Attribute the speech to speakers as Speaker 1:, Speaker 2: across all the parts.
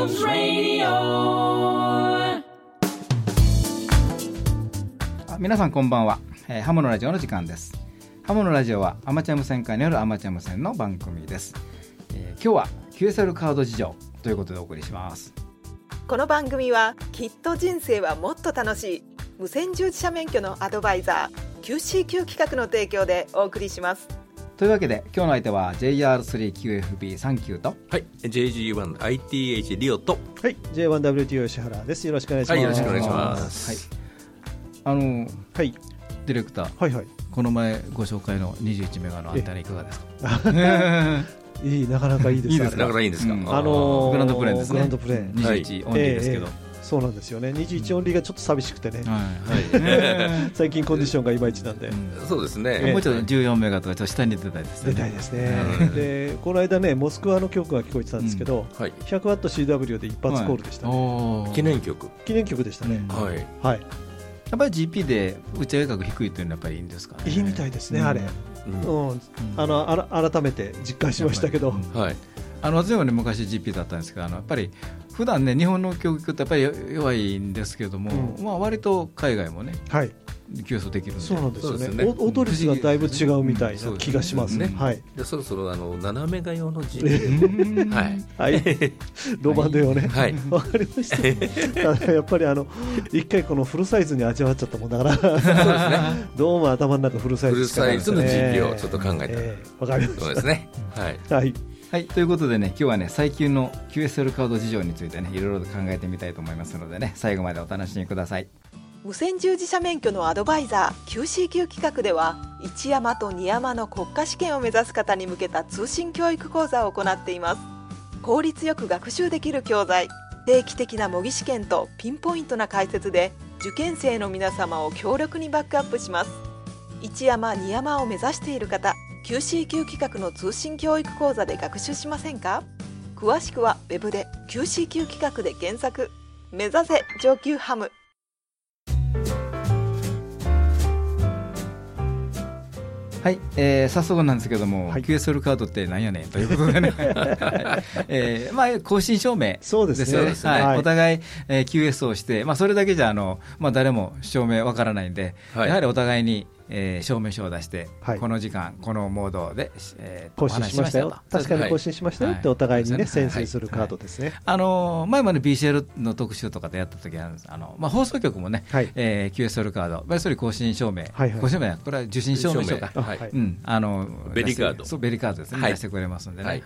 Speaker 1: Jones Radio.
Speaker 2: あ皆さんこんばんは、えーハモのラジオの時間です。ハモのラジオはアマチュア無線化によるアマチュア無線の番組です、えー今日は QSL カード事情ということでお送りします。
Speaker 3: この番組はきっと人生はもっと楽しい。無線従事者免許のアドバイザー QCQ 企画の提供でお送りします
Speaker 2: というわけで今日の相手は JR3QFB39 と。
Speaker 4: はい、JG1ITH リオと、
Speaker 5: はい、J1WTO 吉原です。よろしくお願いします。
Speaker 4: はいよろしくお願いします。
Speaker 2: あの
Speaker 5: はい、
Speaker 2: ディレクター
Speaker 5: はい、はい。
Speaker 2: この前ご紹介の21メガのアンテナいかがですか？
Speaker 5: いい、なかなかいいです。
Speaker 2: いいです
Speaker 4: なかなかいいんですか？
Speaker 2: うん。
Speaker 5: あのー
Speaker 2: グランドプレーンですね。
Speaker 5: グランドプレーン。
Speaker 2: 21オンリーですけど、
Speaker 5: ええそうなんですよね。21オンリーがちょっと寂しくてね。
Speaker 2: はい
Speaker 5: 最近コンディションがいまいちなんで。
Speaker 4: そうです
Speaker 2: も
Speaker 4: ね。
Speaker 2: うちょっと14メガとかちょっと下に出たいですね
Speaker 5: 出たいですね
Speaker 4: うん。
Speaker 5: で、この間ね、モスクワの曲が聞こえてたんですけど、
Speaker 4: はい、
Speaker 5: 100ワット CW で一発コールでしたね。
Speaker 4: 記念曲。
Speaker 5: 記念曲でしたね。
Speaker 4: はい。
Speaker 5: はい。
Speaker 2: やっぱり GP で打ち上げ額低いというのはやっぱりいいんですかね
Speaker 5: いいみたいですね、
Speaker 2: うん
Speaker 5: あれ。
Speaker 4: うん
Speaker 5: うん。あの、あら改めて実感しましたけど。
Speaker 4: はい。
Speaker 2: あの私もね昔 GP だったんですけどあのやっぱり普段ね日本の教育ってやっぱり弱いんですけども、
Speaker 5: うん
Speaker 2: まあ割と海外もね
Speaker 5: はい。
Speaker 2: 競争できる
Speaker 5: そうなんですよね。
Speaker 4: すね
Speaker 5: お音率がだいぶ違うみたいな気がしますね。
Speaker 4: うん
Speaker 5: はい。
Speaker 4: で、そろそろあの斜めが用の G。
Speaker 2: うん
Speaker 4: はい。
Speaker 5: はい。ロマンデをね。
Speaker 4: はい。
Speaker 5: わかりました。やっぱりあの一回このフルサイズに味わっちゃったもんだから、
Speaker 4: そうですね。
Speaker 5: どうも頭の中フルサイズ
Speaker 4: フルサイズの GP をちょっと考えた
Speaker 5: ええわかりまし
Speaker 4: そうですね。はい。
Speaker 5: た。はい。
Speaker 2: はいということでね今日はね最近の QSL カード事情についてねいろいろと考えてみたいと思いますのでね最後までお楽しみください。
Speaker 3: 無線従事者免許のアドバイザー QCQ 企画では一山と二山の国家試験を目指す方に向けた通信教育講座を行っています。効率よく学習できる教材定期的な模擬試験とピンポイントな解説で受験生の皆様を強力にバックアップします。一山二山を目指している方 QCQ 企画の通信教育講座で学習しませんか？詳しくはウェブで QCQ 企画で検索。目指せ上級ハム。
Speaker 2: はい、えー早速なんですけども、
Speaker 5: はい。
Speaker 2: QSL カードってなんやねんということでね、えーまあ、更新証明
Speaker 5: そうですね。
Speaker 2: よね、はい。
Speaker 5: はい。
Speaker 2: お互い、えー QS をして、まあ、それだけじゃあの、まあ、誰も証明わからないんで、
Speaker 4: はい。
Speaker 2: やはりお互いに、えー証明書を出して、
Speaker 5: はい。
Speaker 2: この時間、このモードで、えー
Speaker 5: 更新しましたよ。確かに更新しましたよってお互いにね、
Speaker 2: はい。
Speaker 5: 宣誓するカードですね。
Speaker 2: あの前まで BCL の特集とかでやった時あるんです。あの、まあ、放送局もね、
Speaker 5: はい。
Speaker 2: えー QSL カード、まあ、それ更新証明、
Speaker 5: はいはい。
Speaker 2: 更新証明これは受信証明書か。
Speaker 4: はい。
Speaker 5: はい。
Speaker 2: うん、あの
Speaker 4: ベリカード。
Speaker 2: そうベリカードですね、
Speaker 4: はい。
Speaker 2: 出してくれますんでね、は
Speaker 4: はい。い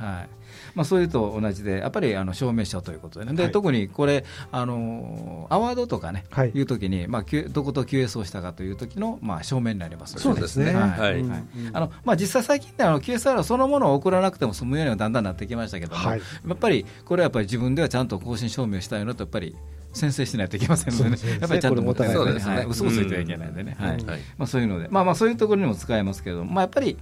Speaker 2: まあ、そういうと同じで、やっぱりあの証明書ということでね、で
Speaker 5: はい。
Speaker 2: 特にこれ、あのアワードとかね、
Speaker 5: はい。
Speaker 2: いうときに、まあ、どこと QS をしたかという時の、まあ、証明になります
Speaker 5: そうですね。
Speaker 2: はい。あのまあ、実際、最近ね、あの QSR そのものを送らなくても済むようにはだんだんなってきましたけども、
Speaker 5: はい。
Speaker 2: やっぱりこれはやっぱり自分ではちゃんと更新証明したいのと、やっぱり宣誓しないといけませんのでね、やっぱりちゃんと持ってないとね、
Speaker 4: ね
Speaker 2: はい嘘をついてはい。けないんでね。はい。まあ、そういうので、まあ、まあそういうところにも使えますけど、まあ、やっぱり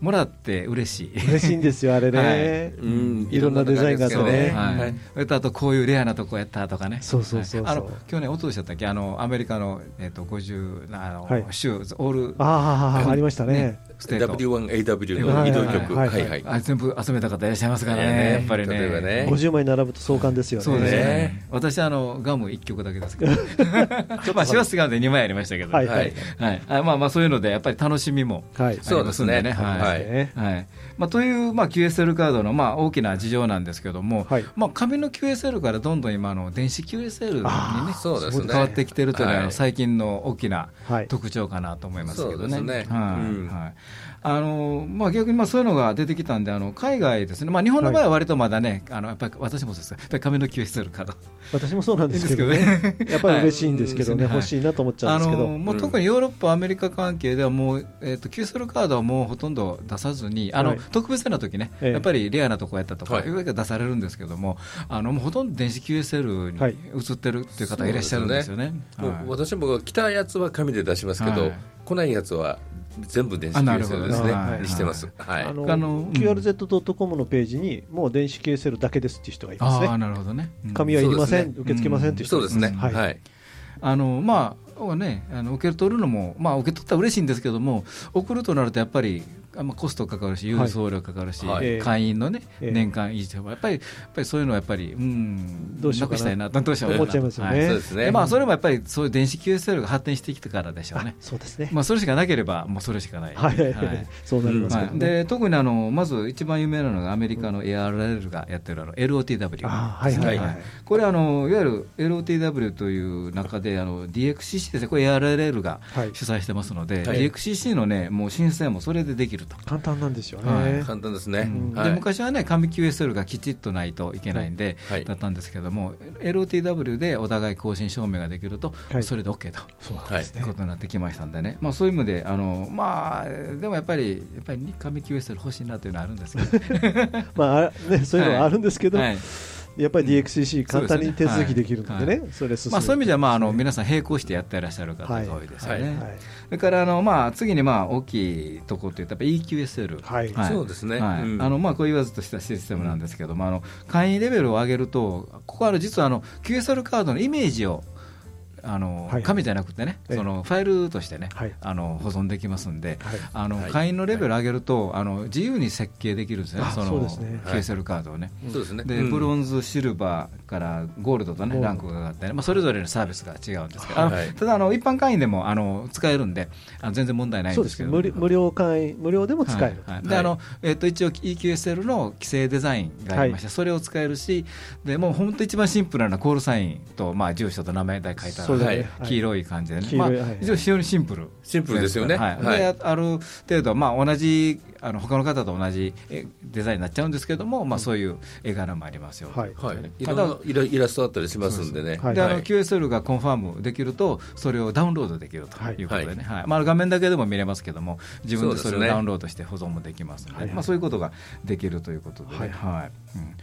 Speaker 2: もらって嬉しい。
Speaker 5: 嬉しいんですよ、あれね。
Speaker 4: うん。
Speaker 5: いろんなデザインがあって
Speaker 4: そう
Speaker 5: ね。
Speaker 2: はい。
Speaker 4: はい。
Speaker 2: それとあとこういうレアなとこやったとかね、
Speaker 5: そうそうそうそう。
Speaker 2: はい。あの去年、おととしだったっけ、あのアメリカの、えー、と50あの、
Speaker 5: はい。
Speaker 2: 州、 All
Speaker 5: ああ、ありましたね。
Speaker 2: State
Speaker 4: W1AW の移動局。
Speaker 5: はは
Speaker 4: はいいはいい。
Speaker 2: あ全部集めた方いらっしゃいますからね、
Speaker 4: ね
Speaker 2: やっぱりね。
Speaker 4: ね
Speaker 5: 50枚並ぶと壮観ですよね。
Speaker 2: そうですね
Speaker 4: ね。
Speaker 2: 私あのグアム1局だけですけど、まあシワスガムで2枚ありましたけど、
Speaker 5: はい
Speaker 4: はい。
Speaker 2: はいあまあまあそういうのでやっぱり楽しみも
Speaker 5: はい。
Speaker 2: ありますんでね。
Speaker 4: そうですね
Speaker 2: はい
Speaker 5: ね
Speaker 2: はいまあ、という、まあ、QSL カードの、まあ、大きな事情なんですけども、
Speaker 5: はい
Speaker 2: まあ、紙の QSL からどんどん今の電子 QSL にね
Speaker 5: あ
Speaker 4: そうですね。
Speaker 2: 変わってきてるというのは、最近の大きな
Speaker 5: はい。
Speaker 2: 特徴かなと思いますけどね。
Speaker 4: そうですね
Speaker 2: はい
Speaker 4: うん
Speaker 2: はいあのまあ、逆にまあそういうのが出てきたんで、あの海外ですね、まあ、日本の場合は割とまだね、あのやっぱり私もそうですやっぱり紙の QSL カード。
Speaker 5: 私もそうなんですけどね。やっぱり嬉しいんですけどね、
Speaker 2: はい。
Speaker 5: 欲しいなと思っちゃうんですけど。
Speaker 2: 特にヨーロッパ、アメリカ関係ではもう、えー、と QSL カードはもうほとんど出さずに、あの
Speaker 5: はい。
Speaker 2: 特別な時ね、
Speaker 5: ええ。
Speaker 2: やっぱりレアなとこやったとか、
Speaker 4: はい。
Speaker 2: いろいろ出されるんですけども、あのもうほとんど電子 QSL
Speaker 5: はい。
Speaker 2: に移ってるっていう方がいらっしゃるんですよね。
Speaker 4: もう
Speaker 2: はい。
Speaker 4: 私も来たやつは紙で出しますけど、
Speaker 2: はい。
Speaker 4: 来ないやつは全部電子
Speaker 2: あなるほど
Speaker 4: QSL ですね、
Speaker 2: はい
Speaker 4: にしてます。はい。
Speaker 5: あの
Speaker 2: あのうん
Speaker 5: QRZ.com のページにもう電子 QSL だけですっていう人がいますね。
Speaker 2: なるほどね。うん
Speaker 5: 紙はいりません、
Speaker 4: ね
Speaker 5: 受け付けませんっていう人がいます
Speaker 4: そうですね。
Speaker 5: はい
Speaker 4: はい。
Speaker 2: あのまあね、あの受け取るのも、まあ、受け取ったら嬉しいんですけども、送るとなるとやっぱりあまあ、コストかかるし、郵送料かかるし、
Speaker 4: はい。
Speaker 2: 会員のね、
Speaker 5: ええ。
Speaker 2: 年間維持やっぱり、やっぱりそういうのはやっぱり、うん、
Speaker 5: どうしようか
Speaker 2: したいな、どうしようかな
Speaker 5: 思っちゃいますよね。
Speaker 2: はい。
Speaker 4: そうですね。
Speaker 2: でまあ、それもやっぱり、そういう電子 QSL が発展してきたからでしょうね。
Speaker 5: あ。そうですね。
Speaker 2: まあ、それしかなければ、もうそれしかない。
Speaker 5: はい。そうな。
Speaker 2: で特にあのまず一番有名なのがアメリカの ARL がやってるあの LOTW、
Speaker 5: あはいはいはい。
Speaker 2: これあの、いわゆる LOTW という中であの DXCC ですね、これ ARL が
Speaker 5: はい。
Speaker 2: 主催してますので、
Speaker 4: はい。
Speaker 2: DXCC の、ね、もう申請もそれでできると。
Speaker 5: 簡単なんですよ
Speaker 2: はい。
Speaker 5: ね。
Speaker 4: 簡単ですね、
Speaker 2: うん。
Speaker 4: はい。
Speaker 2: で昔はね、紙 QSL がきちっとないといけないんで、
Speaker 4: はい。
Speaker 2: だったんですけども、LOTW でお互い更新証明ができると、
Speaker 5: はい。
Speaker 2: それで OK と。
Speaker 5: そうなん
Speaker 4: はい
Speaker 5: ですね。
Speaker 2: ことになってきましたんでね、まあ、そういう意味で、あのまあ、でもやっぱり、やっぱり紙 QSL 欲しいなというのはあるんですけど、
Speaker 5: まあ、あね、そういうのはあるんですけど、
Speaker 2: はい
Speaker 5: やっぱり DXCC 簡単に手続きできるのでね、それ進め
Speaker 2: まあ、そういう意味では、まあ、あの
Speaker 5: ね
Speaker 2: 皆さん並行してやってらっしゃる方が
Speaker 5: はい。
Speaker 2: 多いですよね。それからあの、まあ、次にまあ大きいところといったら EQSL、
Speaker 5: はい。
Speaker 4: そうですね。
Speaker 2: あのまあ、こう言わずとしたシステムなんですけども、あの会員レベルを上げると、ここは実はあの QSL カードのイメージをあの、
Speaker 5: はい
Speaker 2: 紙じゃなくてね、
Speaker 5: ええ。
Speaker 2: そのファイルとしてね、
Speaker 5: はい。
Speaker 2: あの保存できますんで、
Speaker 5: はい。
Speaker 2: あの
Speaker 4: はい。
Speaker 2: 会員のレベルを上げると、あの自由に設計できるんですね、
Speaker 5: あ
Speaker 2: その QSL カードをね。
Speaker 4: そうですね。
Speaker 2: で、
Speaker 4: うん。
Speaker 2: ブロンズ、シルバーからゴールドとね、ランクが上がってね、まあ、それぞれのサービスが違うんですけど、ただあの、一般会員でもあの使えるんで、あの全然問題ないんでけど。
Speaker 5: ですす無料無料会員無料でも使える、
Speaker 2: はいはい。で
Speaker 4: はい。
Speaker 2: あのえっと一応 EQSL の規制デザインがありまして、
Speaker 5: は
Speaker 2: それを使えるしでもう本当一番シンプルなコールサインと、まあ、住所と名前だけ書いてある、
Speaker 5: そうだね。
Speaker 2: はい。
Speaker 5: はい
Speaker 2: 黄色い感じでね、まあ非常にシンプル。
Speaker 4: シンプルですよね。
Speaker 2: はい。
Speaker 4: はい。
Speaker 2: である程度、まあ、同じあの他の方と同じえデザインになっちゃうんですけども、まあ、そういう絵柄もありますよ、
Speaker 5: はい。
Speaker 4: はい。ろイライラストあったりしますんでね。
Speaker 5: はい。
Speaker 2: であの QSL がコンファームできると、それをダウンロードできるということでね、はい。まあ、画面だけでも見れますけども、自分でそれをダウンロードして保存もできますので、まあ、そういうことができるということでね、
Speaker 5: はい。
Speaker 2: はい。うん。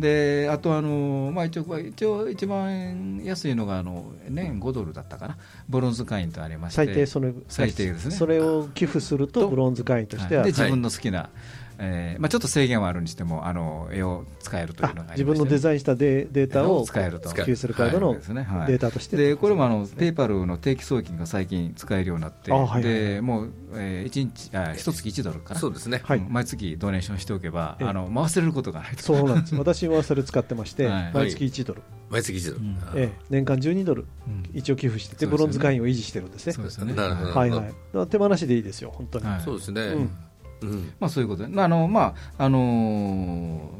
Speaker 2: であとあの、まあ、一応、一応一番安いのがあの年5ドルだったかな、ブロンズ会員とありまして、
Speaker 5: 最低その
Speaker 2: 最低ですね。
Speaker 5: それを寄付するとブロンズ会員としては、
Speaker 2: はいで自分の好きな、えーまあ、ちょっと制限はあるにしても、あの絵を使えるという
Speaker 5: あ
Speaker 2: のがありまして。
Speaker 5: 自分のデザインしたデデータを
Speaker 2: 使えると。
Speaker 5: こう QSL カードのデータとして、
Speaker 2: でこれもあのペイパルの定期送金が最近使えるようになって、でもう、えー、1日あ1月1ドルかな
Speaker 4: そうですね。
Speaker 5: はい。
Speaker 2: うん。毎月ドネーションしておけば、
Speaker 5: ええ。
Speaker 2: あの回せることがないと。
Speaker 5: そうなんです。私はそれ使ってまして、
Speaker 2: はい。
Speaker 5: 毎月1ドル、
Speaker 4: 毎月一度、
Speaker 2: うん。
Speaker 4: あ
Speaker 5: ええ。年間12ドル
Speaker 2: うん。
Speaker 5: 一応寄付して。て、ブロンズ会員を維持してるんですね。
Speaker 2: そうですよね。
Speaker 4: なるほど。
Speaker 5: はいは手放しでいいですよ本当に、
Speaker 2: はい。
Speaker 4: そうですね、
Speaker 2: まあ、そういうことで、まああのまああの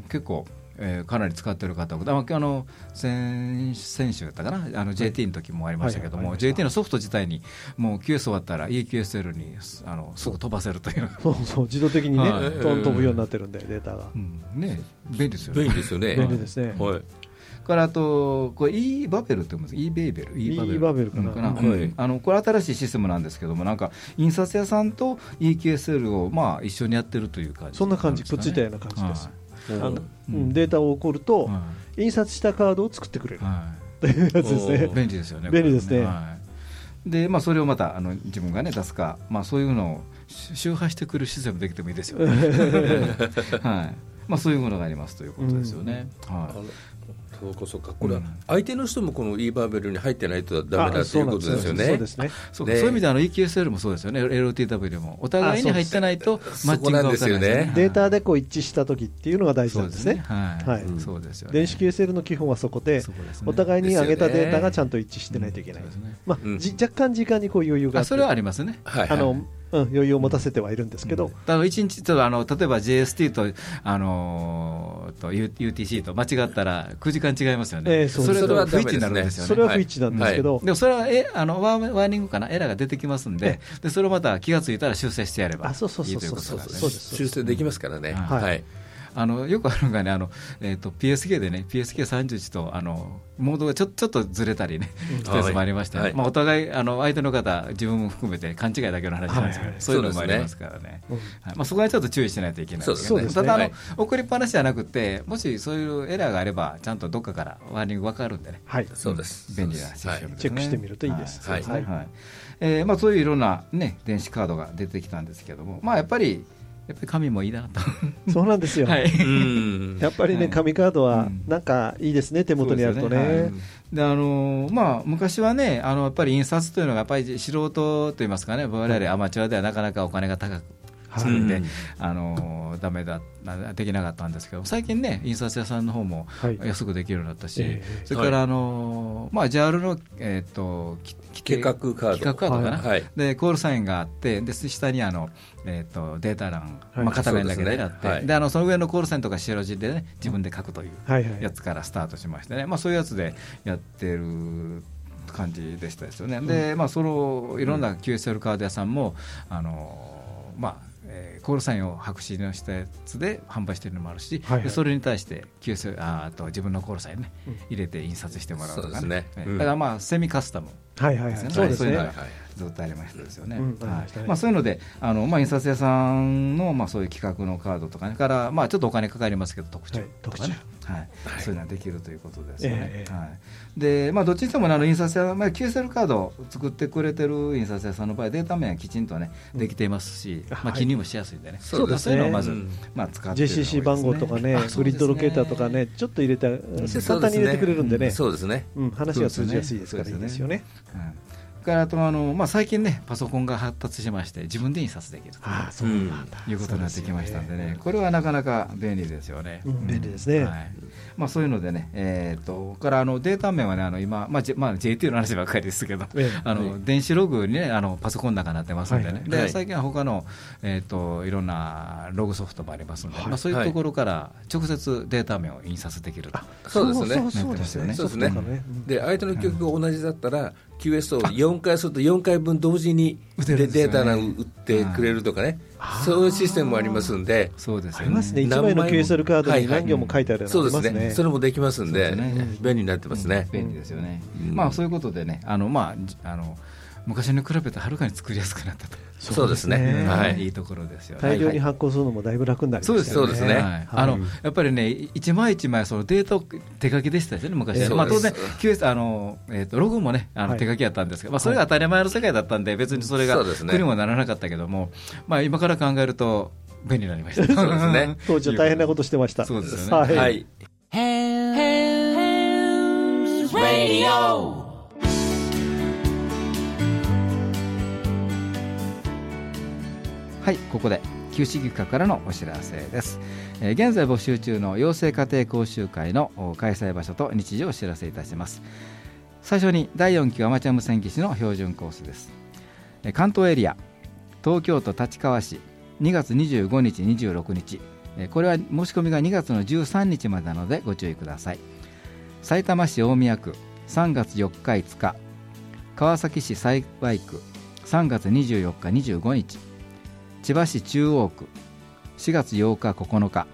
Speaker 2: ー結構、えーかなり使ってる方が、ああの先先週だったかな、あの JT の時もありましたけども、
Speaker 5: はいはい
Speaker 2: JT のソフト自体に、もう QS 終わったら EQSL にあのすぐ飛ばせるという、
Speaker 5: そうそう自動的にね、飛ぶようになってるんでデータが、
Speaker 2: うん。ね、便利ですよね。
Speaker 4: 便利ですよね。
Speaker 5: 便利ですね、
Speaker 4: はい
Speaker 2: からあと、これ e バベルって言うんです e ベーベル。
Speaker 5: E バベルかな？
Speaker 2: うん。
Speaker 4: はい。
Speaker 2: あのこれ新しいシステムなんですけどもなんか印刷屋さんと EQSL をまあ一緒にやってるという感じ
Speaker 5: そんな感じくっついたような感じです。
Speaker 2: はい。
Speaker 5: あの
Speaker 2: うん
Speaker 5: うんデータを送ると、
Speaker 2: は
Speaker 5: 印刷したカードを作ってくれる。
Speaker 2: い。は
Speaker 5: というやつですね。
Speaker 2: 便利ですよね
Speaker 5: 便利ですね。
Speaker 2: これはい。でまあ、それをまたあの自分が、ね、出すか、まあ、そういうのをし周波してくるシステムできてもいいですよね、はい。まあ、そういうものがありますということですよね。はい。
Speaker 4: あのそうかそうか。これは
Speaker 2: うん。
Speaker 4: 相手の人もこの e バーベルに入ってないとダメだ
Speaker 5: あ
Speaker 4: ということですよね。
Speaker 5: そうです。ね。
Speaker 4: ね。
Speaker 2: そうか。そういう意味であの EQSL もそうですよね、LTW も。お互いに入ってないと
Speaker 4: す
Speaker 2: マッチングが起かない
Speaker 4: ですよね。
Speaker 5: データでこう一致した時っていうのが大事
Speaker 2: そうんですね。はい、
Speaker 5: はい。
Speaker 2: そうですよね。
Speaker 5: 電子 QSL の基本はそこでお互いに上げたデータがちゃんと一致してないといけない、
Speaker 2: そうですね。
Speaker 5: まあ若干時間にこう余裕があって。
Speaker 2: あそれはありますね。
Speaker 4: はい。
Speaker 5: あの、うん、余裕を持たせてはいるんですけど、
Speaker 2: だから一日ちょっとあの例えば JST とあのーと U- UTC と間違ったら9時間違いますよね。
Speaker 5: ええそうです。
Speaker 2: それ
Speaker 4: は
Speaker 2: 不一致になるんですよね。
Speaker 5: それは不一致なんですけど、
Speaker 2: でもそれはえあのワーワーニングかなエラーが出てきますんで、でそれをまた気がついたら修正してやればいい
Speaker 5: あそうそうそう
Speaker 2: ということですね。
Speaker 4: 修正できますからね。
Speaker 2: はい。
Speaker 4: はい
Speaker 2: あのよくあるのがね、あのえー、と PSK でね、PSK31 とあのモードがちょちょっとずれたりね、したやつもありまして、
Speaker 4: はい。
Speaker 2: まあ、お互い、あの相手の方、自分も含めて勘違いだけの話なんですけど、
Speaker 5: はいはい
Speaker 2: そういうのもありますからね、まあ、そこはちょっと注意しないといけない
Speaker 4: ですね。
Speaker 2: ただあの、
Speaker 4: はい
Speaker 2: 送りっぱなしじゃなくて、もしそういうエラーがあれば、ちゃんとどっかからワーニング分かるんでね。
Speaker 5: はい、
Speaker 4: そうです。
Speaker 2: 便利なシステムですね、
Speaker 5: チェックしてみるといいです。
Speaker 2: はい。
Speaker 4: はい。
Speaker 2: はい。えーまあ、そういういろんな、ね、電子カードが出てきたんですけども、まあ、やっぱり、やっぱり紙もいいなと。
Speaker 5: そうなんですよ、
Speaker 2: はい。
Speaker 4: うん。
Speaker 5: やっぱりね、
Speaker 2: はい。
Speaker 5: 紙カードは
Speaker 2: うん。
Speaker 5: なんかいいですね、手元にあるとね。
Speaker 2: でね。であのまあ、昔はねあの、やっぱり印刷というのが、やっぱり素人といいますかね、我々アマチュアではなかなかお金が高くそれで、
Speaker 4: うん
Speaker 2: あのダメだなできなかったんですけど最近ね印刷屋さんの方も
Speaker 5: はい。
Speaker 2: 安くできるようになったし、
Speaker 5: ええ。
Speaker 2: それからあの、まあ、JAL の、えー、とき
Speaker 4: 計画カード。
Speaker 2: 企画カードかな、
Speaker 4: はい。
Speaker 2: でコールサインがあってで下にあの、えー、とデータ欄、
Speaker 5: はい。
Speaker 2: まあ、片面だけであって
Speaker 4: で
Speaker 2: あのその上のコールサインとか白字で、ね、自分で書くという
Speaker 5: はいはい
Speaker 2: やつからスタートしましてね、まあ、そういうやつでやってる感じでしたですよね、でまあ、そのいろんな QSL カード屋さんも、あのまあえーコールサインを白紙のしたやつで販売してるのもあるし、
Speaker 5: はいはい。
Speaker 2: でそれに対して QSL ああと自分のコールサインね、
Speaker 5: うん。
Speaker 2: 入れて印刷してもらうとか
Speaker 4: そうですね。うん。
Speaker 2: えだからまあセミカスタム
Speaker 5: はいはいはい。
Speaker 2: ですね
Speaker 5: そうですね。
Speaker 2: そういうのが
Speaker 4: はい
Speaker 2: ずっとありましたですよね。そういうので、あのまあ、印刷屋さんの、まあ、そういう企画のカードとかね、から、まあ、ちょっとお金かかりますけど、特注
Speaker 5: はい
Speaker 2: とかね、はい。そういうのはできるということですよね。
Speaker 5: ええ
Speaker 2: はい、で、まあ、どっちにしてもね、あの印刷屋、まあ、QSL カードを作ってくれてる印刷屋さんの場合、データ面はきちんとね、できていますし、まあ、
Speaker 5: はい
Speaker 2: 記入もしやすいんでね、
Speaker 4: そうですね。
Speaker 2: いうのをまず、
Speaker 4: うん
Speaker 2: まあ、使ってるのが多いです
Speaker 5: JCC 番号とかねグリッドロケーターとかねちょっと入れた簡単に入れてくれるんでね。
Speaker 4: そうですね。
Speaker 5: うん話が通じやすいですから
Speaker 2: ね。
Speaker 5: いいですよね。
Speaker 2: はいからあとあの、まあ、最近ね、パソコンが発達しまして、自分で印刷できると。いうことになってきましたんでね、
Speaker 5: そうすよ
Speaker 2: これはなかなか便利ですよね。
Speaker 5: うん便利ですね。
Speaker 2: はい。まあ、そういうのでね、えー、とからあのデータ面はね、あの今、まあ J まあ、JT の話ばっかりですけど、
Speaker 5: ええ
Speaker 2: あの電子ログに、ね、あのパソコンの中になってますんでね、
Speaker 4: はいはい。
Speaker 2: で最近は他の、えー、といろんなログソフトもありますので、
Speaker 5: はい。
Speaker 2: まあ、そういうところから直接データ面を印刷できると。
Speaker 4: そうですね。
Speaker 5: そうですよね。
Speaker 4: そうですね。相手の曲が同じだったら QS を4回すると4回分同時にデータを打ってくれるとかね。
Speaker 5: はい
Speaker 4: そういうシステムもありますんで。
Speaker 2: そうですよ
Speaker 5: ありますね。
Speaker 4: 何
Speaker 5: 1枚の QSL カードに何行も書いてある
Speaker 4: そうで
Speaker 5: すすね。
Speaker 4: ねそれもできますんで。便利になってますね。
Speaker 2: 便利ですよね、
Speaker 4: うん。
Speaker 2: まあそういうことでね、あのまあじあの昔に比べてはるかに作りやすくなったと、
Speaker 4: そうですね。
Speaker 5: ね
Speaker 4: はい。
Speaker 2: いいところですよ。ね。
Speaker 5: 大量に
Speaker 2: はい
Speaker 5: 発行するのもだいぶ楽になりましたよね。
Speaker 2: そうですよね。
Speaker 4: そうですね。
Speaker 2: はい。あの
Speaker 5: はい
Speaker 2: やっぱりね、一枚一枚そのデータを手書きでしたよね、昔。まあ当然 QS あのえっ、とログもね、あの
Speaker 5: はい。
Speaker 2: 手書きやったんですけど、まあそれが当たり前の世界だったんで、別にそれが
Speaker 4: そうですね。
Speaker 2: 苦にもならなかったけども、まあ今から考えると便利になりました。
Speaker 4: そうですね。
Speaker 5: 当時は大変なことしてました。
Speaker 2: そうですよね。
Speaker 5: はい。
Speaker 4: はい
Speaker 2: はい、ここで九市議会からのお知らせです、えー現在募集中の養成家庭講習会の開催場所と日時をお知らせいたします。最初に第4級アマチュア無線技師の標準コースです。え関東エリア東京都立川市2月25日26日。これは申し込みが2月の13日までなのでご注意ください。埼玉市大宮区3月4日5日。川崎市幸区3月24日25日。千葉市中央区4月8日9日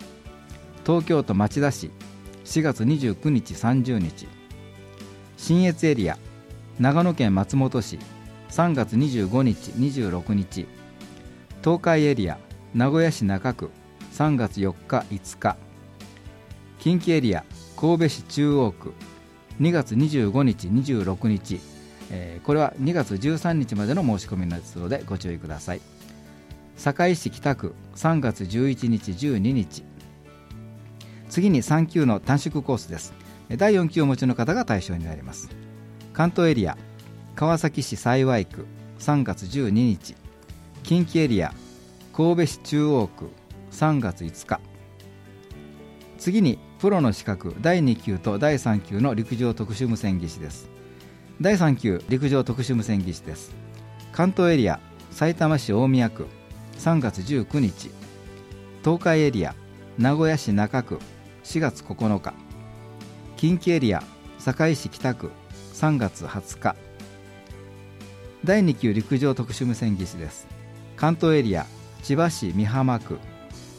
Speaker 2: 東京都町田市4月29日30日信越エリア長野県松本市3月25日26日東海エリア名古屋市中区3月4日5日近畿エリア神戸市中央区2月25日26日、えーこれは2月13日までの申し込みですのでご注意ください。堺市北区3月11日12日。次に3級の短縮コースです。第4級をお持ちの方が対象になります。関東エリア川崎市幸区3月12日。近畿エリア神戸市中央区3月5日。次にプロの資格第2級と第3級の陸上特殊無線技師です。第3級陸上特殊無線技師です。関東エリア埼玉市大宮区3月19日東海エリア名古屋市中区4月9日近畿エリア堺市北区3月20日。第2級陸上特殊無線技師です。関東エリア千葉市美浜区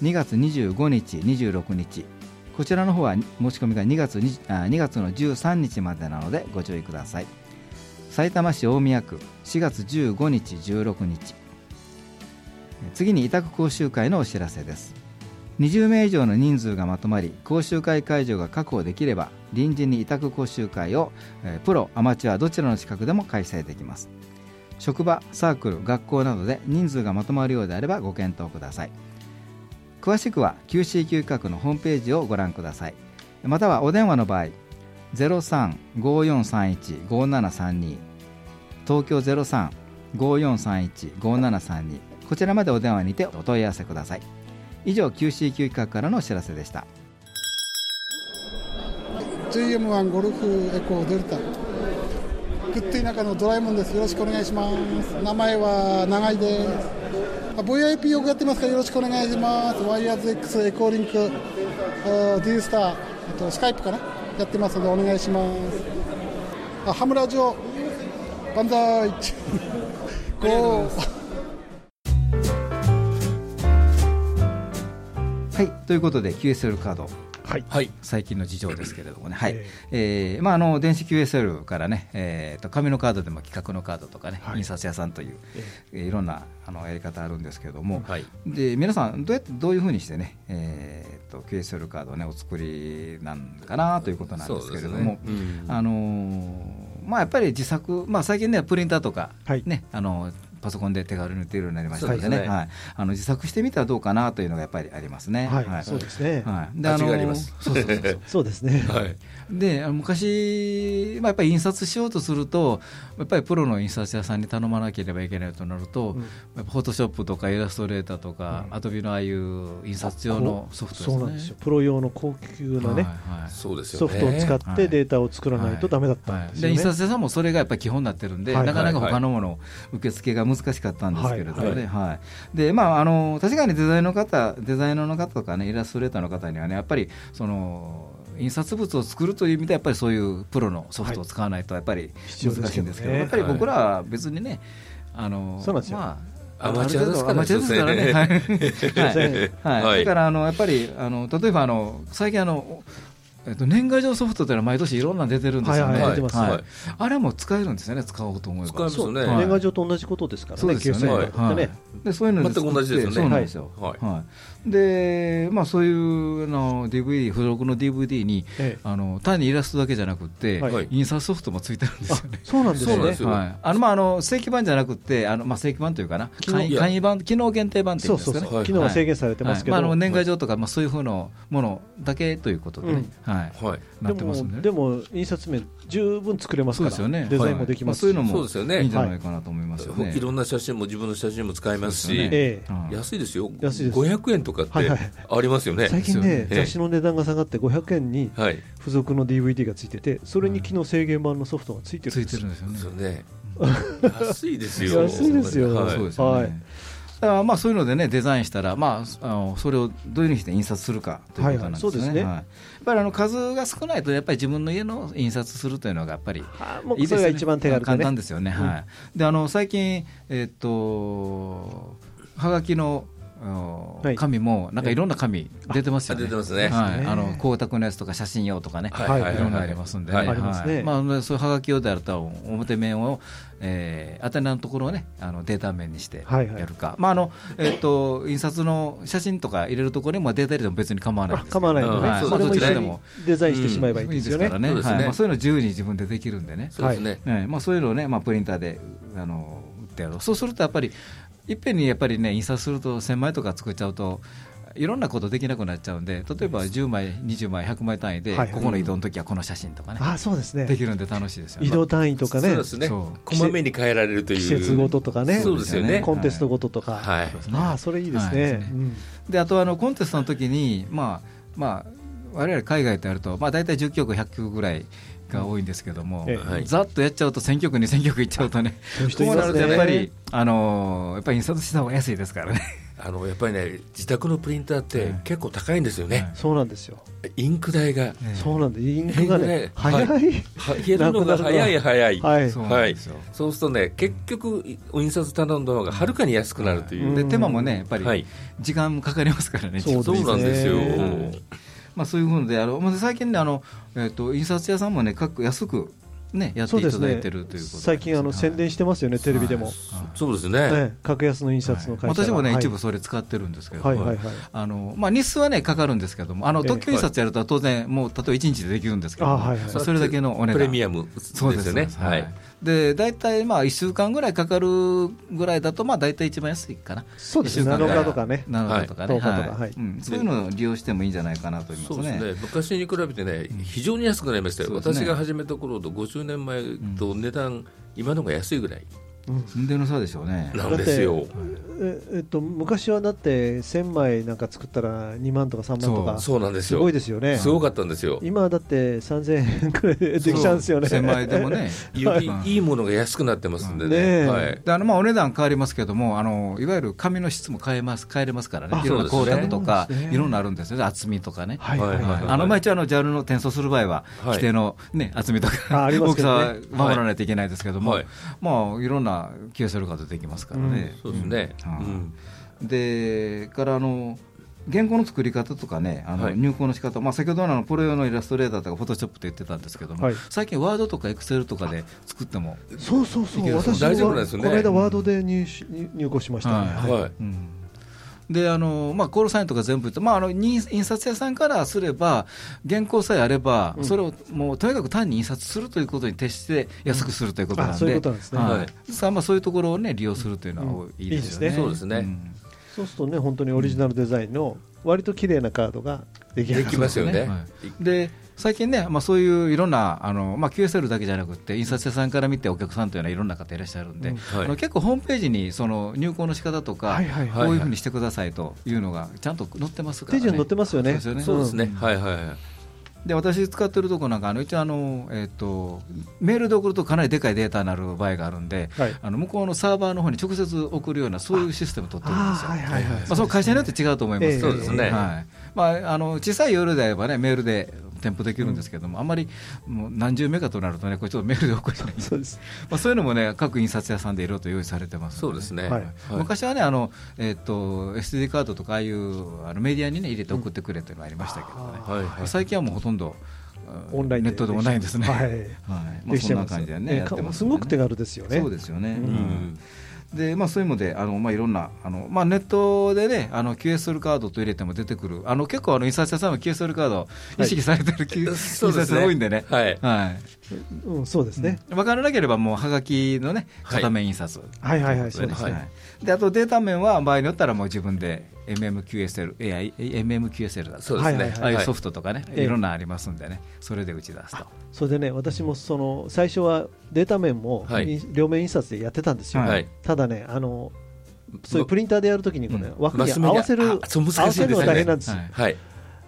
Speaker 2: 2月25日26日。こちらの方は申し込みが2月 ,2 2月の13日までなのでご注意ください。埼玉市大宮区4月15日16日。次に委託講習会のお知らせです。20名以上の人数がまとまり講習会会場が確保できれば臨時に委託講習会を、プロアマチュアどちらの資格でも開催できます。職場サークル学校などで人数がまとまるようであればご検討ください。詳しくは QCQ 企画のホームページをご覧ください。またはお電話の場合0354315732東京0354315732こちらまでお電話にてお問い合わせください。以上 QCQ 企画からのお知らせでした。
Speaker 1: JM1 ゴルフエコーデルタ。グッド田舎のドラえもんです。よろしくお願いします。名前は長井です。あ VIP よくやってますか？らよろしくお願いします。ワイヤーズ X エコーリンク。あ D スター。あとスカイプかな？やってますのでお願いします。あハムラジオ。万歳。ゴ ー
Speaker 2: はいということで QSL カード。
Speaker 5: はい。
Speaker 4: はい。
Speaker 2: 最近の事情ですけれどもね、はい。
Speaker 5: え
Speaker 2: えーまあ、あの電子 QSL からね、えー、と紙のカードでも企画のカードとかね、
Speaker 5: はい。
Speaker 2: 印刷屋さんという、えー。いろんなあのやり方あるんですけれども、
Speaker 4: はい。
Speaker 2: で皆さんどうやってどういうふうにしてね、えー、と QSL カードをねお作りなんかなということなんですけれども、あのーまあ、やっぱり自作、まあ、最近ねプリンターとか、
Speaker 5: はい。
Speaker 2: ねあのパソコンで手軽に打てるようになりましたのでね。はい、あの自作してみたらどうかなというのがやっぱりありますね。
Speaker 5: はい、そうですね、
Speaker 2: はい、で
Speaker 4: あります。
Speaker 2: そうそうそうそう。
Speaker 5: そうですね、
Speaker 4: はい
Speaker 2: で昔、まあ、やっぱり印刷しようとすると、やっぱりプロの印刷屋さんに頼まなければいけないとなると、
Speaker 5: うん。
Speaker 2: やっぱフォトショップとかイラストレーターとか、アドビのああいう印刷用のソフトですね。
Speaker 5: そうなんですよ。プロ用の高級なね、ソフトを使っ
Speaker 2: はい。
Speaker 5: てデータを作らないとダメだったんですよね、
Speaker 2: で印刷屋さんもそれがやっぱり基本になってるんで、
Speaker 5: はい
Speaker 2: なかなか
Speaker 4: はい
Speaker 2: 他のもの受付が難しかったんですけれども
Speaker 5: はい
Speaker 2: ね、はい。でまあ、あの確かにデザインの方、デザイナーの方とかね、イラストレーターの方にはね、やっぱりその印刷物を作るという意味で、やっぱりそういうプロのソフトを使わないと、やっぱり難しいんですけど、やっぱり僕らは別にね、あの
Speaker 5: そうなんですよ。
Speaker 2: まあ
Speaker 4: アマチュアですから
Speaker 2: アマチュアですからね、はい。はい。
Speaker 4: はい。
Speaker 2: だからあのやっぱりあの例えばあの最近あの、えっと、年賀状ソフトというのは毎年いろんなの出てるんですよね、
Speaker 5: はいはい。出てます。
Speaker 4: はい。
Speaker 2: あれも使えるんですよね、使おうと思えば。
Speaker 4: 使えます
Speaker 5: 年賀状と同じことですからね、
Speaker 2: そうですよね。
Speaker 5: てね、
Speaker 2: でそういうので
Speaker 4: 全く同じですよね。
Speaker 2: そうなんですよ。
Speaker 4: はい。
Speaker 2: はいで、まあそういうの DVD 付録の DVD に、
Speaker 5: ええ。
Speaker 2: あの単にイラストだけじゃなくて、
Speaker 5: はい。
Speaker 2: 印刷ソフトもついてるんですよね。
Speaker 5: そうなんです
Speaker 4: よ。
Speaker 2: はい、あのまああの正規版じゃなくて、あのまあ正規版というかな、
Speaker 5: 機能
Speaker 2: 簡易版、機能限定版っていうんですかね。
Speaker 5: そうそうそう、
Speaker 4: はい。
Speaker 5: 機能は制限されてますけど、
Speaker 2: はい。まあ、あの年賀状とか、まあ、そういうふうなものだけということでね、はい。
Speaker 4: はい。
Speaker 2: なっ
Speaker 5: でも
Speaker 2: てますね。
Speaker 5: でも印刷面十分作れますから
Speaker 2: そうですよね。
Speaker 5: デザインもできますし、
Speaker 2: はい。まあ、そういうのも
Speaker 4: そうですよね。
Speaker 2: いいんじゃないかなと思いますよね。
Speaker 4: い。ろんな写真も自分の写真も使えますし
Speaker 2: ね。
Speaker 4: 安いですよ。
Speaker 5: 安いです。
Speaker 4: 500円とかって
Speaker 5: はいはい
Speaker 4: ありますよね。
Speaker 5: 最近ね、
Speaker 4: ええ。
Speaker 5: 雑誌の値段が下がって500円に
Speaker 4: はい。
Speaker 5: 付属の DVD がついてて、それに機能制限版のソフトがついてる
Speaker 2: つい
Speaker 5: んですよ
Speaker 2: てるんですよね。
Speaker 4: 安いですよ。
Speaker 5: 安いですよ。
Speaker 4: はい
Speaker 2: そうですよね。
Speaker 5: はい
Speaker 2: だからまあそういうのでねデザインしたら、まあ、あのそれをどういうふうにして印刷するかということなんですよね。
Speaker 5: はいはいそうですね
Speaker 2: はいやっぱりあの数が少ないとやっぱり自分の家の印刷するというのがやっぱりいいですよね
Speaker 5: それが一番手軽でね
Speaker 2: 簡単ですよね。はい。であの最近えっとはがきのあ
Speaker 5: はい。
Speaker 2: 紙もなんかいろんな紙出てますよね。
Speaker 4: あ出てますね。
Speaker 2: はい。
Speaker 5: ね
Speaker 2: あの光沢のやつとか写真用とかね。
Speaker 4: はい。
Speaker 5: はい。
Speaker 2: い。ろんなのありますんでね、
Speaker 5: ますね。
Speaker 2: まあ、そういうはがき用であると表面を、えー、宛名のところをねあのデータ面にして
Speaker 5: はいはい。
Speaker 2: やるか、まああのえっと印刷の写真とか入れるところにもデータ入れても別に構わないんです
Speaker 5: 構わないのね、
Speaker 2: はい。
Speaker 5: それも一緒デザインしてしまえばいいです
Speaker 2: からね、
Speaker 4: そうですね。
Speaker 2: はい。まあ、そういうの自由に自分でできるんでね、
Speaker 4: そうですね。
Speaker 2: ねまあ、そういうのをね、まあ、プリンターであの売ってやろう、そうするとやっぱり、いっぺんにやっぱりね、印刷すると1000枚とか作っちゃうと、いろんなことできなくなっちゃうんで、例えば10枚、20枚、100枚単位で、ここの移動の時はこの写真とかね、
Speaker 5: あそうですね。
Speaker 2: できるんで楽しいですよ。ね。
Speaker 5: 移動単位とかね
Speaker 4: そうで、すね。こまめに変えられるという。
Speaker 5: 季節ごととかね、
Speaker 4: そうですよね。
Speaker 5: コンテストごととか、
Speaker 4: はい。
Speaker 5: まあそれいいですね。
Speaker 2: はい。
Speaker 5: うん。
Speaker 2: であとあのコンテストの時にまあまあ我々海外とやるとまあ大体10曲100曲ぐらいが多いんですけども、ざっとやっちゃうと1000曲2000曲いっちゃうとねこうなるとやっぱりあのやっぱり印刷した方が安いですからね。
Speaker 4: あのやっぱりね自宅のプリンターって
Speaker 2: はい
Speaker 4: 結構高いんですよね、
Speaker 2: はい
Speaker 5: そうなんですよ。
Speaker 4: インク代が。
Speaker 5: そうなんで、インクがね、
Speaker 4: ね
Speaker 5: 早い。
Speaker 4: は減るのが早い早い。
Speaker 5: はい。
Speaker 2: そう
Speaker 4: はい
Speaker 2: なんですよ、
Speaker 4: そうするとね結局印刷頼んだ方がはるかに安くなるという、
Speaker 5: うん
Speaker 2: で手間もねやっぱ
Speaker 4: はい
Speaker 2: り時間もかかりますからね、
Speaker 5: そう
Speaker 4: なんですよ、
Speaker 5: ね
Speaker 2: まあ、そういうふうであのまあ最近ねあの、えっと印刷屋さんもね各安くねやって
Speaker 5: そうですね。
Speaker 2: いただいてるということで
Speaker 5: 最近あの宣伝してますよね、テレビでも。
Speaker 4: そうですね、
Speaker 5: ね格安の印刷の会社が。
Speaker 2: 私もね、
Speaker 5: はい。
Speaker 2: 一部それ使ってるんですけど、
Speaker 5: はいはいはい。
Speaker 2: あのまあ、日数はね、かかるんですけども、あの
Speaker 5: ええ。
Speaker 2: 特許印刷やると当然、もう例えば1日でできるんですけど
Speaker 5: はいはい。
Speaker 2: それだけのお値段。
Speaker 4: プレミアムです
Speaker 2: そうです
Speaker 4: よね
Speaker 2: そうです。はいで大体まあ1週間ぐらいかかるぐらいだと、まあ、大体一番安いかな、
Speaker 5: そうですね、
Speaker 2: 一週間
Speaker 5: 7日とかね。
Speaker 2: 7日とかね、
Speaker 5: はい。10日とか
Speaker 2: はい。
Speaker 5: はい
Speaker 2: うん。そういうのを利用してもいいんじゃないかなと思いますね。
Speaker 4: そうですね。昔に比べてね、非常に安くなりましたよ、
Speaker 2: ね。
Speaker 4: 私が始めた頃と50年前と値段、今の方が安いぐらい、
Speaker 2: 運転の差でしょうね
Speaker 4: なんですよ。
Speaker 5: ええっと、昔はだって1000枚なんか作ったら2万とか3万とか
Speaker 4: そう。なんですよ。
Speaker 5: すごいですよね。
Speaker 4: すごかったんですよ。
Speaker 5: 今はだって3000円くらいでできちゃうんですよね。
Speaker 2: 1000枚でもね
Speaker 4: いいものが安くなってますんで
Speaker 5: ね。
Speaker 4: はい。
Speaker 2: であのまあお値段変わりますけどもあのいわゆる紙の質も変えます変えれますからね。
Speaker 5: あ
Speaker 2: いろんな
Speaker 4: そうですね。
Speaker 2: 光沢とかいろんなあるんですよね。厚みとかね。
Speaker 5: はいはい
Speaker 4: はい。
Speaker 2: はいあのまあ一応あの転送する場合は
Speaker 4: はい。
Speaker 2: 規定のね厚みと
Speaker 5: あ
Speaker 2: か
Speaker 5: あります
Speaker 2: 大きさ守らないといけないですけども
Speaker 4: はい。
Speaker 2: まあいろんな QSL カードできますからね。
Speaker 4: そうですね。
Speaker 2: うん。
Speaker 4: うん。
Speaker 2: でからあの原稿の作り方とかね、あの
Speaker 4: はい。
Speaker 2: 入稿の仕方、まあ先ほどのあのプロ用のイラストレーターとかフォトショップと言ってたんですけども、
Speaker 5: はい。
Speaker 2: 最近ワードとかエクセルとかで作っても、
Speaker 5: そうそうそ
Speaker 2: いう
Speaker 5: 私
Speaker 4: 大丈夫なん
Speaker 5: は
Speaker 4: ですよね。
Speaker 5: この間ワードで入手入入稿しましたね、
Speaker 2: はい
Speaker 5: はい。
Speaker 4: はい。
Speaker 2: うんであのまあ、コールサインとか全部言って、まあ、あのに印刷屋さんからすれば、原稿さえあれば、それをもうとにかく単に印刷するということに徹して安くするということなんで、
Speaker 5: あそういうことなんですね。
Speaker 2: はい。まあ、そういうところを、ね、利用するというのは、いいですよね。
Speaker 5: いいですね。
Speaker 4: そうですね。
Speaker 2: ん。
Speaker 5: そうするとね本当にオリジナルデザインの割と綺麗なカードができる
Speaker 4: できますよね。
Speaker 2: はい。で最近ね、まあ、そういういろんなあの、まあ、QSL だけじゃなくて印刷屋さんから見てお客さんというのはいろんな方いらっしゃるんで、
Speaker 5: うん。
Speaker 4: はい。
Speaker 2: あの結構ホームページにその入稿の仕方とか、
Speaker 5: はいはい
Speaker 2: こういうふうにしてくださいというのがちゃんと載ってますから、ね、
Speaker 5: 手順載ってますよね。
Speaker 2: そうですよね。
Speaker 4: はいはいはい。
Speaker 2: で私使ってるとこなんかあの一応あの、えっとメールで送るとかなりでかいデータになる場合があるんで、
Speaker 5: はい。
Speaker 2: あの向こうのサーバーの方に直接送るようなそういうシステムを取ってるんですよ。
Speaker 5: あーはいはいはい。
Speaker 2: まあ、その会社によって違うと思いますけど、
Speaker 5: ええ。そうです
Speaker 4: ね。
Speaker 2: はい。まあ、あの小さい夜であればねメールで添付できるんですけども、あんまりもう何十メガとなるとねこれちょっとメールで送れない。
Speaker 5: そうです。
Speaker 2: まあ、そういうのもね各印刷屋さんでいろいろと用意されてますん
Speaker 4: そうですね。
Speaker 5: はい。
Speaker 4: はい。
Speaker 2: 昔はねあの、えっと SD カードとかああいうあのメディアに、ね、入れて送ってくれというのがありましたけどね、
Speaker 4: はいはい。
Speaker 2: 最近はもうほとんど
Speaker 5: オンライン
Speaker 2: ネットでオンラインですね、
Speaker 5: はい。
Speaker 2: はい。まあ、そんな感じでね、
Speaker 5: え
Speaker 2: やってます
Speaker 5: すごく手軽ですよね。
Speaker 2: そうですよね、
Speaker 5: うん。
Speaker 2: うんでまあ、そういうので、あのまあ、いろんなあの、まあ、ネットでね、あの QSL カードと入れても出てくる、あの結構あの印刷屋さんは QSL カード、意識されてる、Q- 印
Speaker 4: そうですね。
Speaker 2: 刷屋多いんでね、
Speaker 4: はい。
Speaker 2: はい。
Speaker 5: うん、そうですね、
Speaker 2: 分からなければ、もうはがきのね、
Speaker 4: はい
Speaker 2: 片面印刷、
Speaker 5: はいはいはいそうですね、
Speaker 2: はい。であとデータ面は場合によったらもう自分で MMQSL、いや MMQSL だと
Speaker 4: そうですね。
Speaker 2: ああいうソフトとかね、
Speaker 5: ええ。
Speaker 2: いろんなありますんでね、それで打ち出すと。
Speaker 5: それでね私もその最初はデータ面も、
Speaker 4: はい。
Speaker 5: 両面印刷でやってたんですよ、
Speaker 2: はい。
Speaker 5: ただねあのそういうプリンターでやるときにこれ、
Speaker 2: うん。
Speaker 5: 枠に合わせる合わせるのが大変なんですよ、
Speaker 2: はい
Speaker 4: はい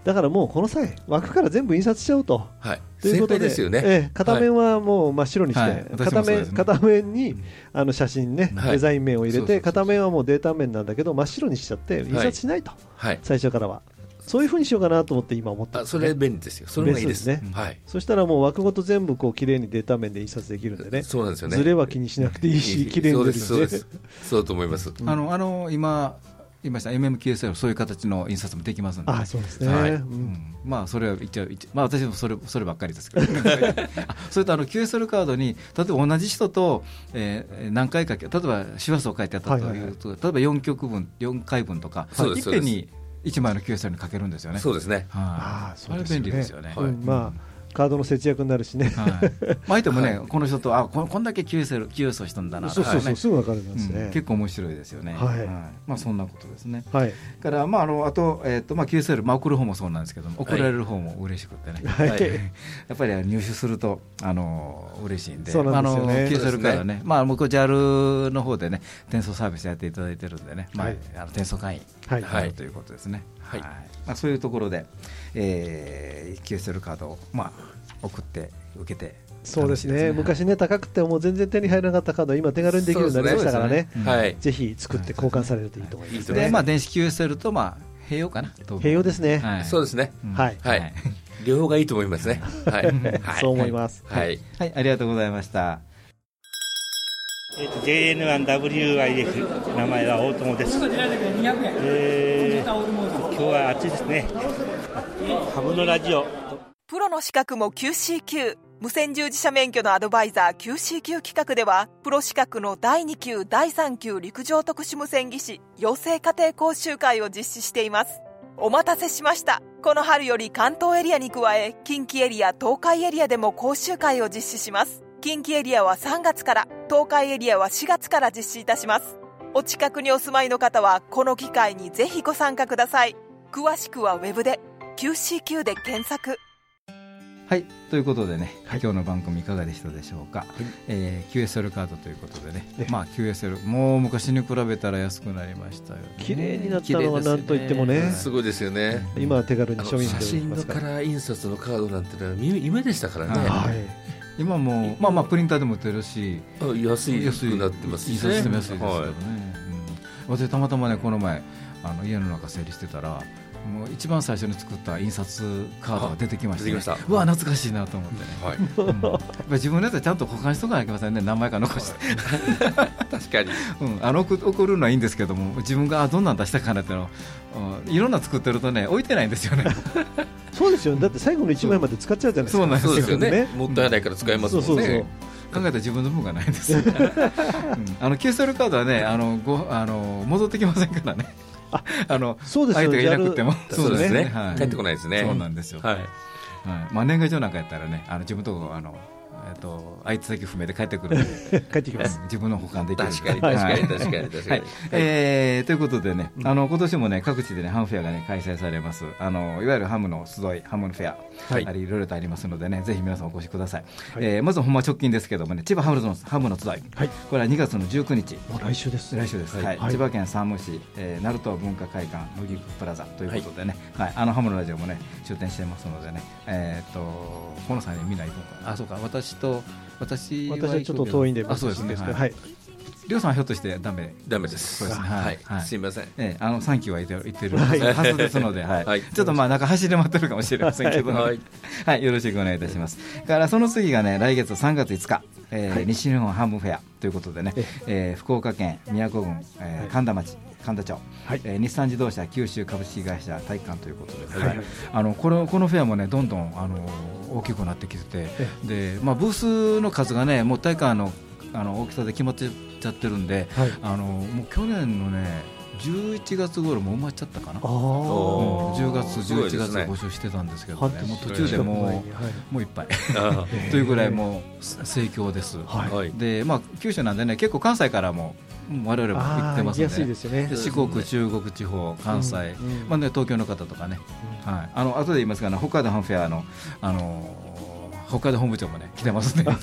Speaker 5: だからもうこの際枠から全部印刷しちゃおうと。
Speaker 4: はい。
Speaker 5: ということで
Speaker 4: ですよね。
Speaker 5: ええ片面はもう真っ白にして、
Speaker 2: はい。私
Speaker 5: 片面
Speaker 2: もそうですね。
Speaker 5: 片面にあの写真ね、
Speaker 4: はい。
Speaker 5: デザイン面を入れて片面はもうデータ面なんだけど真っ白にしちゃって印刷しないと、
Speaker 4: はい。
Speaker 5: 最初からは。そういうふうにしようかなと思って今思ってます
Speaker 4: あそれ便利ですよ。それがいいです。
Speaker 2: ね。
Speaker 4: はい。
Speaker 5: そしたらもう枠ごと全部こう綺麗にデータ面で印刷できるんでね。
Speaker 4: そうなんですよね。
Speaker 5: ずれは気にしなくていいし綺麗に出るんで。
Speaker 4: そうです。そうです。そうだと思います。
Speaker 2: あのあの今言いました。MMQSL そういう形の印刷もできますんで、ね。
Speaker 5: あそうですね、
Speaker 4: はい。
Speaker 5: うん。
Speaker 2: うん。まあそれは一応一応まあ私もそれ そればっかりですけどあそれとあの QSL カードに例えば同じ人と、えー何回か例えば手話を書いてあったと
Speaker 5: はいはいはい。
Speaker 2: いうと、例えば4曲分4回分とかいっぺんに1枚の QSL に書けるんですよね。
Speaker 4: そうですね。
Speaker 2: はい。
Speaker 5: ああ
Speaker 2: それ便利ですよね、
Speaker 4: はい。
Speaker 5: うんまあカードの節約になるしね、
Speaker 2: はい、まあ相手もね、この人とあここんだけ QSL, QS をしたんだな
Speaker 5: そうそうそう、
Speaker 2: ね
Speaker 5: すぐ分かりますね、
Speaker 2: うん。結構面白いですよね、
Speaker 5: はい。
Speaker 2: まあ、そんなことですね。
Speaker 5: はい。
Speaker 2: から、まあ、あのあと,、えーとまあ、QSL、まあ、送る方もそうなんですけども、送られる方も嬉しくてね、
Speaker 5: はい。
Speaker 2: やっぱり入手するとあの嬉しいんで、
Speaker 5: そうなんですよね。
Speaker 2: からね、まあ、向こう JAL の方でね、転送サービスやっていただいてるんでね、まあ
Speaker 5: はい。
Speaker 2: あの転送会員
Speaker 5: はい。
Speaker 2: になるということですね。
Speaker 4: はい。
Speaker 2: まあ、そういうところで、えー、QSL カードを、まあ、送って、受けて、
Speaker 5: そうですね。昔ね高くてもう全然手に入らなかったカード今手軽にできるようになりましたからね。
Speaker 2: ね。
Speaker 4: はい。
Speaker 5: ぜひ作って交換されるといいと思いますね、
Speaker 2: で、まあ、電子 QSL と、まあ、併用かな、
Speaker 5: 併用ですね。
Speaker 2: はい。
Speaker 4: そうですね。
Speaker 2: うん。
Speaker 5: はい。
Speaker 4: はい。両方がいいと思いますね。はい。はい。
Speaker 5: そう思います、
Speaker 4: はい。
Speaker 2: はい、ありがとうございました。
Speaker 6: えっと JN1WIF 名前は大友です。えー今日は暑いですね。ハブのラジオ。
Speaker 3: プロの資格も QCQ 無線従事者免許のアドバイザー QCQ 企画ではプロ資格の第2級第3級陸上特殊無線技師養成家庭講習会を実施していますお待たせしましたこの春より関東エリアに加え近畿エリア東海エリアでも講習会を実施します近畿エリアは3月から東海エリアは4月から実施いたします。お近くにお住まいの方はこの機会にぜひご参加ください。詳しくはウェブで QCQ で検索。
Speaker 2: はいということでね、今日の番組いかがでしたでしょうか、えー QSL カードということでね。
Speaker 5: ね
Speaker 2: まあ QSL もう昔に比べたら安くなりましたよね。
Speaker 5: 綺麗になったのはなんといってもね。
Speaker 4: すごいですよね。
Speaker 5: 今は手軽に庶民で
Speaker 4: 写真の
Speaker 5: きますから。
Speaker 4: カラー印刷のカードなんてのは夢夢でしたからね。
Speaker 2: はい今もうまあまあプリンターでも売ってるし
Speaker 4: あ安いくなってますし
Speaker 2: 印刷しても安いですけどね、
Speaker 4: はい。
Speaker 2: うん、私たまたまねこの前あの家の中整理してたらもう一番最初に作った印刷カードが出てきました,、ね、うわ懐かしいなと思ってね、
Speaker 4: はい。
Speaker 2: うん。やっぱり自分のやつはちゃんと保管しとかなきゃいけませんね。何枚か残して、
Speaker 4: 確かに。
Speaker 2: うん、あの送送るのはいいんですけども自分があどんなん出したかなっていうのいろんな作ってるとね置いてないんですよね
Speaker 5: そうですよ。だって最後の1枚まで使っちゃうじゃないですか。
Speaker 2: そうなんです
Speaker 4: よね。
Speaker 5: ね。
Speaker 4: もったいないから使えますもんね。
Speaker 5: そうそうそう。
Speaker 2: 考えたら自分の分がないんです。よ、うん。あの QSL カードはねあのごあの戻ってきませんからね。あ の
Speaker 5: そうですよ。
Speaker 2: 相手がいなくても。
Speaker 4: そうですね。
Speaker 2: はい。
Speaker 4: 帰ってこないですね。
Speaker 2: そうなんですよ、
Speaker 4: はい。
Speaker 2: はい。まあ、年賀状なんかやったらねあの自分のとこあの、えっと相手先不明で帰ってくる
Speaker 5: 帰ってきます。
Speaker 2: 自分の保管できる。
Speaker 4: 確かに確かに確かに確か
Speaker 2: はい。
Speaker 4: に。
Speaker 2: えーということでね、あの今年もね各地でねハムフェアがね開催されます。あのいわゆるハムの集いハムのフェア、
Speaker 4: はい。
Speaker 2: あれいろいろとありますのでね、ぜひ皆さんお越しください。えーまずほんま直近ですけどもね、千葉ハムのハムの集い、
Speaker 5: はい。
Speaker 2: これは2月の19日。
Speaker 5: もう来週です。
Speaker 2: 来週です、はい。
Speaker 5: はい。
Speaker 2: 千葉県山武市、えー、鳴門文化会館麦区プラザということでね、はい。あのハムのラジオもね出店してますのでね、えーっとこの3人みんな行こうかなあそうか。私と私
Speaker 5: 私はちょっと遠いんで
Speaker 2: あそうですね。は。い。りょうさんはひょっとしてダメ？
Speaker 4: ダメです。
Speaker 2: そうですね。
Speaker 4: は
Speaker 2: はい。はい。
Speaker 4: い。すみません。
Speaker 2: ええ、あの3期は言って言ってる
Speaker 5: はい。
Speaker 2: はずですので、はい。
Speaker 4: はい。
Speaker 2: ちょっとまあ中走り回ってるかもしれませんけど、
Speaker 4: は
Speaker 2: はい。いよろしくお願いいたします。からその次がね来月3月5日、えー西日本ハムフェアということでね、
Speaker 5: え
Speaker 2: え。ー福岡県宮古郡、えー神田町神田町、
Speaker 5: はい。
Speaker 2: えー日産自動車九州株式会社体育館ということで、
Speaker 5: はい
Speaker 2: はい。あのこのこのフェアもねどんどんあの大きくなってきてて、でまあブースの数がねもう体育館のあの大きさで決まっちゃってるんで。
Speaker 5: はい。
Speaker 2: あのもう去年のね11月頃も埋まっちゃったかな、
Speaker 5: あ
Speaker 2: うん。
Speaker 4: お
Speaker 2: 10月、11
Speaker 4: すごいですね。
Speaker 2: 月募集してたんですけどね、
Speaker 5: 半年
Speaker 2: もう途中でもう
Speaker 5: はい。
Speaker 2: もういっぱい。
Speaker 4: あ
Speaker 2: というぐらいもう盛況です。
Speaker 5: はい。
Speaker 4: はい。
Speaker 2: でまあ、九州なんでね結構関西からもうん我々も行ってますんで,、
Speaker 5: ですよね。
Speaker 2: で四国、中国地方、関西、まあね、東京の方とかね、はい、あの後で言いますが、ね、北海道ハンフェアの、あの北海道本部長もね来てますんで。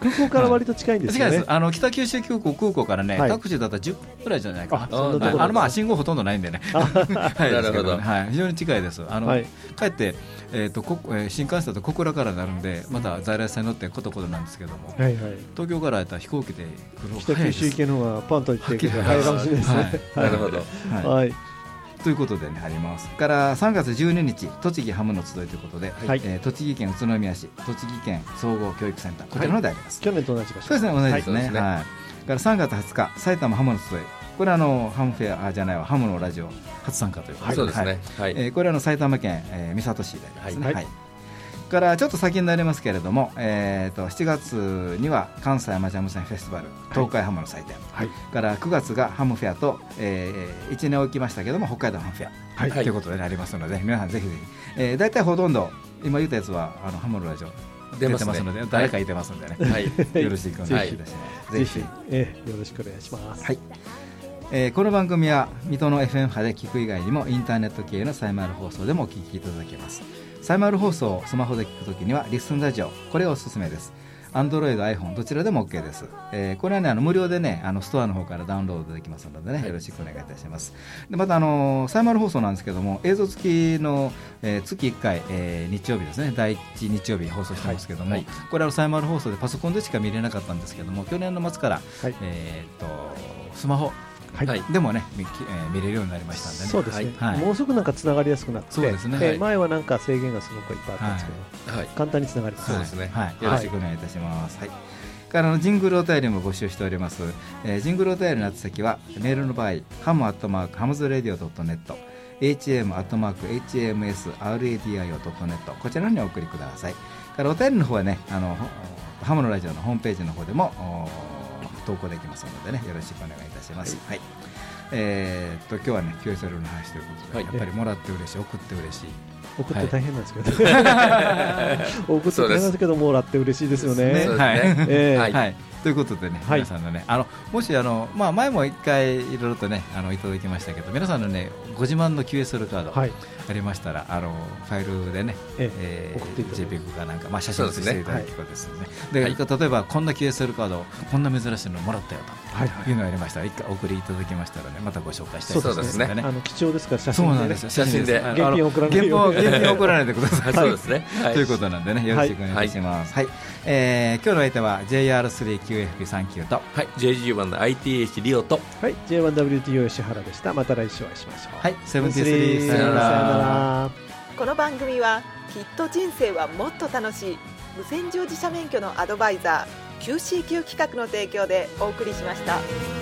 Speaker 5: 空港から割と近いんですよね。
Speaker 2: あの北九州空港空港からね、
Speaker 5: はい。
Speaker 2: タクシーだったら10分ぐらいじゃないかな。
Speaker 5: あ
Speaker 2: のまあ信号ほとんどないんでね、はい、
Speaker 4: なるほど。
Speaker 2: はい、非常に近いです、あの
Speaker 5: はい。
Speaker 2: 帰って、えーとこえー新幹線だと小倉からなるんで、また在来線に乗ってことことなんですけども、
Speaker 5: はいはい。
Speaker 2: 東京からやったら飛行機で来る方
Speaker 5: 北九州行けの方がパンと行って
Speaker 2: はっきり
Speaker 5: 早いかもしれないですね。
Speaker 2: はい。
Speaker 4: なるほど。
Speaker 2: はい。
Speaker 5: はい
Speaker 2: ということでねありますから3月12日栃木ハムの集いということで、
Speaker 5: はい
Speaker 2: えー栃木県宇都宮市栃木県総合教育センターこちらのであります、
Speaker 5: 去年と同じ場所
Speaker 2: そうですね、同じですね。
Speaker 4: はい。
Speaker 2: から3月20日、埼玉ハムの集い。これはあのハムフェアあじゃないわ、ハムのラジオ初参加ということ
Speaker 4: そうですね。はい。
Speaker 2: えーこれはあの埼玉県、えー三郷市でありますね。
Speaker 5: はい
Speaker 2: はいからちょっと先になりますけれども、えー、と7月には関西アマチュア無線フェスティバル東海ハムの祭典、
Speaker 5: はい。
Speaker 2: から9月がハムフェアと、えー、1年置きましたけども北海道ハムフェア、
Speaker 5: はい。
Speaker 2: ということで、ね、ありますので皆さんぜひぜひ、えー、大体ほとんど今言ったやつはあのハムのラジオ出
Speaker 4: 出ますね。
Speaker 2: てますので誰かいてますんでね、
Speaker 4: はい。
Speaker 2: よろしくお願いい。たします。
Speaker 5: ぜひ。ええよろしくお願いします。
Speaker 2: はい。えーこの番組は水戸の FM 波で聞く以外にもインターネット系のサイマル放送でもお聞きいただけますサイマル放送をスマホで聞くときにはリスンラジオこれおすすめです。アンドロイド、iPhone どちらでも OK です、えーこれはねあの無料でねあのストアの方からダウンロードできますのでねよろしくお願いいたします。でまたあのーサイマル放送なんですけども映像付きの、えー月1回、えー日曜日ですね。第1日曜日放送してますけども、
Speaker 4: はい。
Speaker 2: これはサイマル放送でパソコンでしか見れなかったんですけども去年の末から、
Speaker 5: はい。
Speaker 2: えーっとスマホ
Speaker 5: はい。
Speaker 4: はい。
Speaker 2: でもね、見きえー見れるようになりましたんでね。
Speaker 5: そうですね、
Speaker 2: はい。
Speaker 5: もうすぐなんかつながりやすくなって
Speaker 2: そうですね。はい
Speaker 5: え前はなんか制限がすごくいっぱいあったんですけど、
Speaker 4: はい。
Speaker 5: 簡単につながります、
Speaker 4: そうですね。
Speaker 2: はい、はい。よろしくお願いいたします。はい。からのジングルお便りも募集しております。えージングルお便りの宛先はメールの場合、ハムアットマークハムズレディオドットネット、hm アットマーク hmsradio ドットネット。こちらにお送りください。からお便りの方はね、あのほハムのラジオのホームページの方でもお投稿できますのでね、よろしくお願いいたします。はい。えーっと今日はね QSL の話ということで、
Speaker 4: はい。
Speaker 2: やっぱりもらって嬉しい、送って嬉しい。
Speaker 5: 送って大変なんですけど、送って大変なんですけどもらって嬉しいですよね。
Speaker 4: ね
Speaker 2: はい
Speaker 5: ええ。
Speaker 4: はい。
Speaker 2: はい、ということでね、
Speaker 5: はい。
Speaker 2: 皆さんのね、あのもしあの、まあ、前も一回いろいろとね、あのいただきましたけど、皆さんのね、ご自慢の QSL カード、
Speaker 5: はい。
Speaker 2: ありましたら、あのファイルでね、
Speaker 5: え
Speaker 2: え
Speaker 5: え送っていただいて。
Speaker 2: JPEG かなんか、まあ、写真写していただき
Speaker 5: そう
Speaker 2: ですね、で例えばこんな QSL カード、こんな珍しいのもらったよ
Speaker 5: はい
Speaker 2: とい。うのがありましたら、一回お送りいただきましたらね、またご紹介したい
Speaker 5: そう
Speaker 2: と思い
Speaker 4: ですね。
Speaker 2: ますのでね。
Speaker 5: あの貴重ですから写
Speaker 2: そう
Speaker 5: 真で。ね
Speaker 2: なんですよ。
Speaker 4: 写真で。
Speaker 2: あの
Speaker 5: 現品送らない
Speaker 2: 現
Speaker 5: ように。
Speaker 2: 品現品送らないでください。
Speaker 4: そうですね。はい。
Speaker 2: ということなんでね、よろしくお願いします。はい、えー今日の相手は JR3QFP39 と、
Speaker 4: はい、JG 版の ITH リオと、
Speaker 5: はい。J1WTO 吉原でした。また来週お会いしましょう。
Speaker 2: はい、セブンティスリーさよな
Speaker 5: さよな
Speaker 2: ら。
Speaker 5: ら
Speaker 3: この番組はきっと人生はもっと楽しい無線乗自社免許のアドバイザー QCQ 企画の提供でお送りしました。